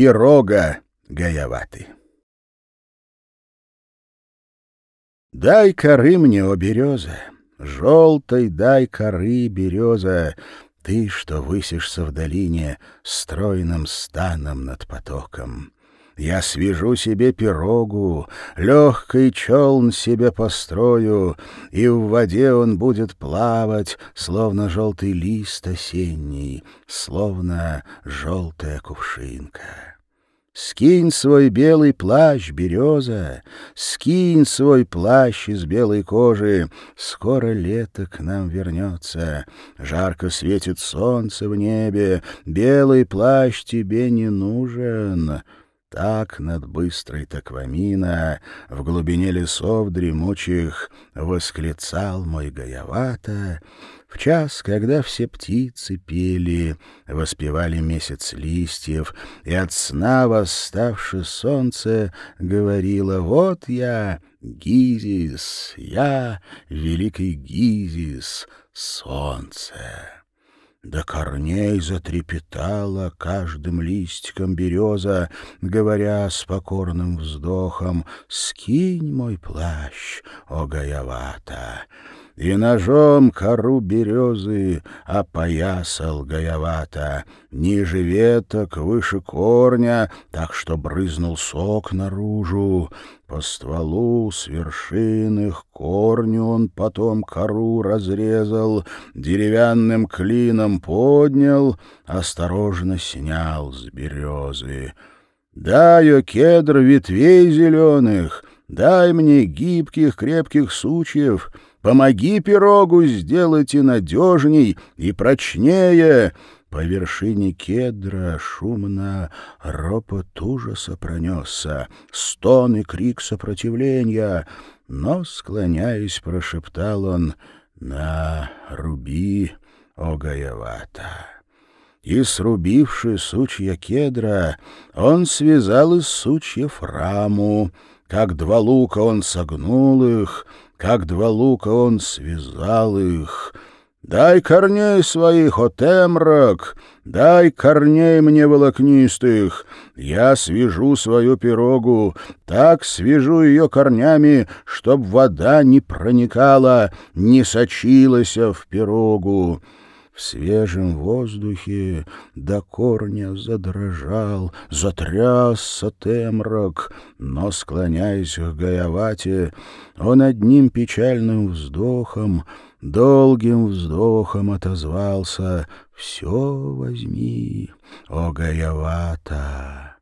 пирога гаяваты. Дай коры мне, о береза, желтой дай коры, береза, ты, что высишься в долине стройным станом над потоком. Я свяжу себе пирогу, легкий челн себе построю, И в воде он будет плавать, словно желтый лист осенний, Словно желтая кувшинка. Скинь свой белый плащ, береза, Скинь свой плащ из белой кожи, Скоро лето к нам вернется. Жарко светит солнце в небе, Белый плащ тебе не нужен. Так над быстрой таквамина В глубине лесов дремучих Восклицал мой гаявата, В час, когда все птицы пели, Воспевали месяц листьев, И от сна восставшее солнце Говорило, вот я, Гизис, я, великий Гизис, солнце. До корней затрепетала каждым листиком береза, Говоря с покорным вздохом, «Скинь мой плащ, о Гаявата!» И ножом кору березы опоясал Гаявата, Ниже веток, выше корня, так что брызнул сок наружу. По стволу с вершин их корню он потом кору разрезал, Деревянным клином поднял, осторожно снял с березы. Дай, о кедр, ветвей зеленых, дай мне гибких крепких сучьев, Помоги пирогу сделать и надежней, и прочнее, по вершине кедра шумно ропот ужаса пронесся, стон и крик сопротивления, но, склоняясь, прошептал он «На руби, о Гаявата!» И, срубивши сучья кедра, он связал из сучьев раму, как два лука он согнул их, как два лука он связал их — Дай корней своих, о темрак, дай корней мне волокнистых. Я свяжу свою пирогу, так свяжу ее корнями, чтоб вода не проникала, не сочилась в пирогу. В свежем воздухе до корня задрожал, затрясся темрак, но, склоняясь к Гаявате, он одним печальным вздохом долгим вздохом отозвался «Все возьми, о Гаявата!»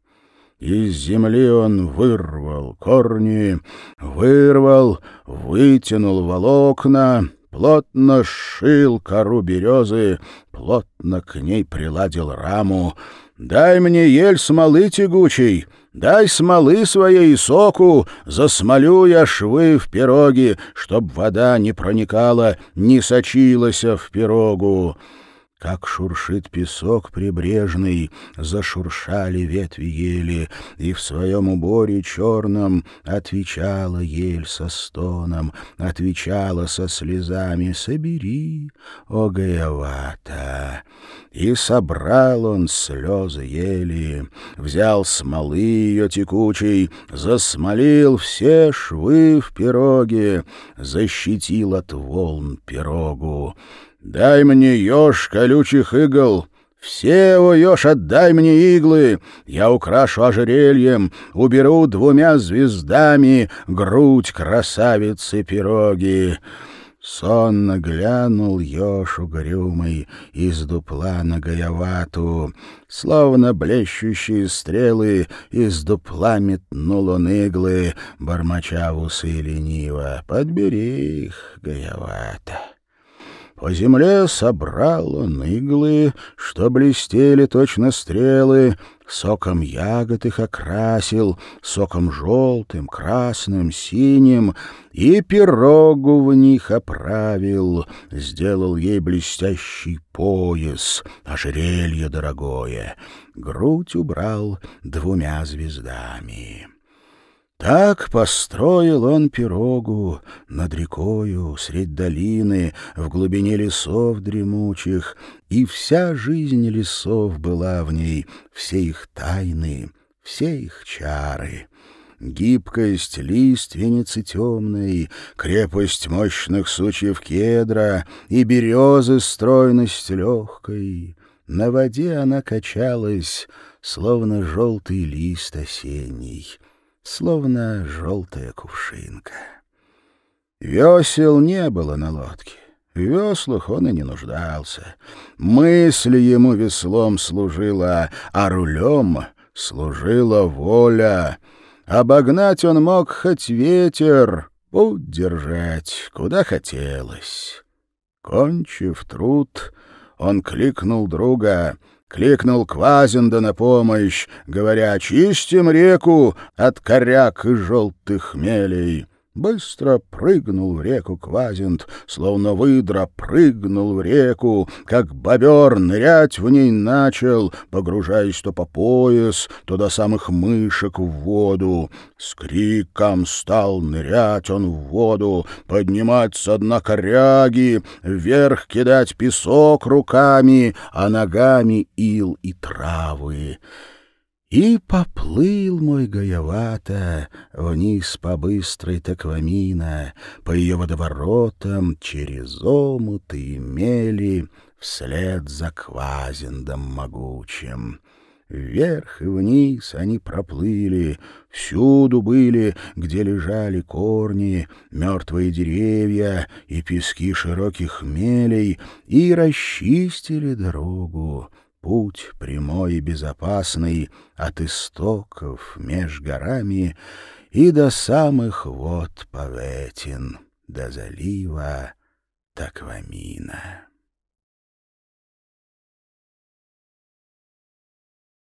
Из земли он вырвал корни, вырвал, вытянул волокна, плотно сшил кору березы, плотно к ней приладил раму. «Дай мне ель смолы тягучей!» Дай смолы своей и соку, засмолю я швы в пироге, чтоб вода не проникала, не сочилась в пирогу. Как шуршит песок прибрежный, зашуршали ветви ели, и в своем уборе черном отвечала ель со стоном, отвечала со слезами «Собери, о Гаявата!» И собрал он слезы ели, взял смолы ее текучей, засмолил все швы в пироге, защитил от волн пирогу. Дай мне еж колючих игл, все, о, еж, отдай мне иглы, я украшу ожерельем, уберу двумя звездами грудь красавицы пироги. Сонно глянул еж угрюмый из дупла на гаявату, Словно блещущие стрелы из дупла метнул он иглы, Бормоча в усы лениво, подбери их, гаявата. По земле собрал он иглы, что блестели точно стрелы, соком ягод их окрасил, соком желтым, красным, синим, и пирогу в них оправил, сделал ей блестящий пояс, ожерелье дорогое, грудь убрал двумя звездами. Так построил он пирогу над рекою, средь долины, в глубине лесов дремучих, и вся жизнь лесов была в ней, все их тайны, все их чары. Гибкость лиственницы темной, крепость мощных сучьев кедра и березы стройность легкой. На воде она качалась, словно желтый лист осенний словно желтая кувшинка. Весел не было на лодке. В веслах он и не нуждался. Мысль ему веслом служила, а рулем служила воля. Обогнать он мог хоть ветер, путь держать, куда хотелось. Кончив труд, он кликнул друга — Кликнул Квазинда на помощь, говоря «Чистим реку от коряк и желтых мелей». Быстро прыгнул в реку Квазинт, словно выдра прыгнул в реку, как бобер нырять в ней начал, погружаясь то по пояс, то до самых мышек в воду. С криком стал нырять он в воду, поднимать со дна коряги, вверх кидать песок руками, а ногами ил и травы. И поплыл мой гаявато вниз по быстрой Таквамина, по ее водоворотам, через омуты и мели, вслед за квазиндом могучим. Вверх и вниз они проплыли, всюду были, где лежали корни, мертвые деревья и пески широких мелей, и расчистили дорогу путь прямой и безопасный от истоков меж горами и до самых вод Паветин, до залива Таквамина.